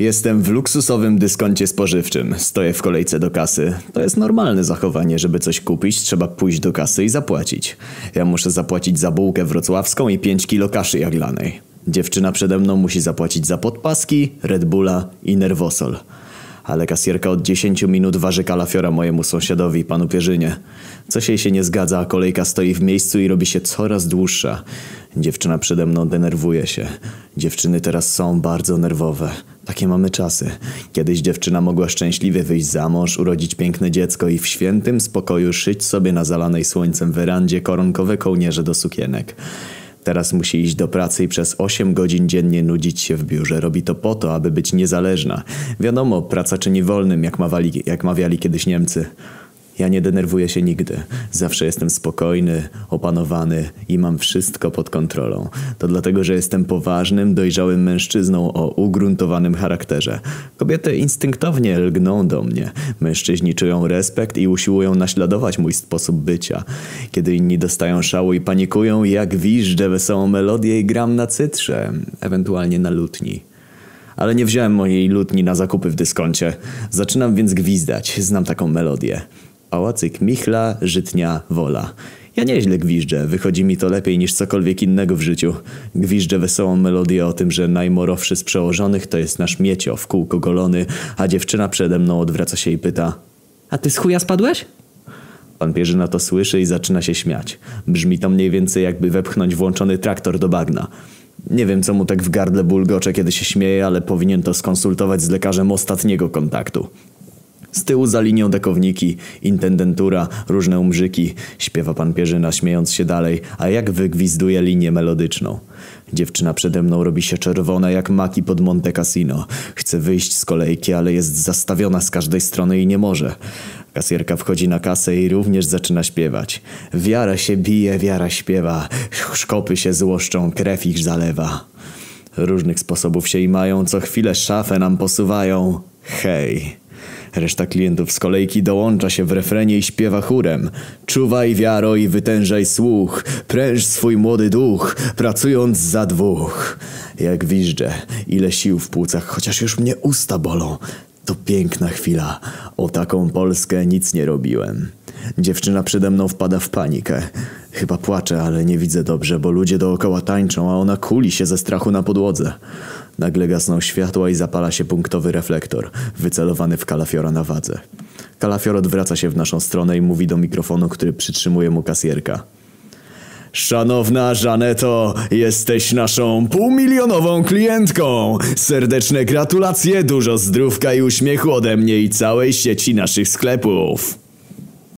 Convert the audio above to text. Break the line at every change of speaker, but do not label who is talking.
Jestem w luksusowym dyskoncie spożywczym. Stoję w kolejce do kasy. To jest normalne zachowanie, żeby coś kupić, trzeba pójść do kasy i zapłacić. Ja muszę zapłacić za bułkę wrocławską i 5 kilo kaszy jaglanej. Dziewczyna przede mną musi zapłacić za podpaski, Red Bulla i Nerwosol. Ale kasjerka od 10 minut waży kalafiora mojemu sąsiadowi, panu Pierzynie. Coś jej się nie zgadza, a kolejka stoi w miejscu i robi się coraz dłuższa. Dziewczyna przede mną denerwuje się. Dziewczyny teraz są bardzo nerwowe. Takie mamy czasy. Kiedyś dziewczyna mogła szczęśliwie wyjść za mąż, urodzić piękne dziecko i w świętym spokoju szyć sobie na zalanej słońcem werandzie koronkowe kołnierze do sukienek. Teraz musi iść do pracy i przez 8 godzin dziennie nudzić się w biurze. Robi to po to, aby być niezależna. Wiadomo, praca czyni wolnym, jak, mawali, jak mawiali kiedyś Niemcy. Ja nie denerwuję się nigdy. Zawsze jestem spokojny, opanowany i mam wszystko pod kontrolą. To dlatego, że jestem poważnym, dojrzałym mężczyzną o ugruntowanym charakterze. Kobiety instynktownie lgną do mnie. Mężczyźni czują respekt i usiłują naśladować mój sposób bycia. Kiedy inni dostają szału i panikują, jak wiżdżę wesołą melodię i gram na cytrze, ewentualnie na lutni. Ale nie wziąłem mojej lutni na zakupy w dyskoncie. Zaczynam więc gwizdać. Znam taką melodię. Pałacyk Michla, Żytnia, Wola. Ja nieźle gwiżdżę, wychodzi mi to lepiej niż cokolwiek innego w życiu. Gwiżdżę wesołą melodię o tym, że najmorowszy z przełożonych to jest nasz miecio w kółko golony, a dziewczyna przede mną odwraca się i pyta
A ty z chuja spadłeś?
Pan Pierzyna to słyszy i zaczyna się śmiać. Brzmi to mniej więcej jakby wepchnąć włączony traktor do bagna. Nie wiem co mu tak w gardle bulgocze kiedy się śmieje, ale powinien to skonsultować z lekarzem ostatniego kontaktu. Z tyłu za linią dekowniki, intendentura, różne umrzyki. Śpiewa pan Pierzyna śmiejąc się dalej, a jak wygwizduje linię melodyczną. Dziewczyna przede mną robi się czerwona jak maki pod Monte Cassino. Chce wyjść z kolejki, ale jest zastawiona z każdej strony i nie może. Kasjerka wchodzi na kasę i również zaczyna śpiewać. Wiara się bije, wiara śpiewa. Szkopy się złoszczą, krew ich zalewa. Różnych sposobów się i mają, co chwilę szafę nam posuwają. Hej. Reszta klientów z kolejki dołącza się w refrenie i śpiewa chórem. Czuwaj wiaro i wytężaj słuch, pręż swój młody duch, pracując za dwóch. Jak wiżdżę, ile sił w płucach, chociaż już mnie usta bolą. To piękna chwila. O taką Polskę nic nie robiłem. Dziewczyna przede mną wpada w panikę. Chyba płacze, ale nie widzę dobrze, bo ludzie dookoła tańczą, a ona kuli się ze strachu na podłodze. Nagle gasną światła i zapala się punktowy reflektor, wycelowany w kalafiora na wadze. Kalafior odwraca się w naszą stronę i mówi do mikrofonu, który przytrzymuje mu kasjerka. Szanowna Żaneto, jesteś naszą półmilionową klientką. Serdeczne gratulacje, dużo zdrówka i uśmiechu ode mnie i całej sieci naszych sklepów.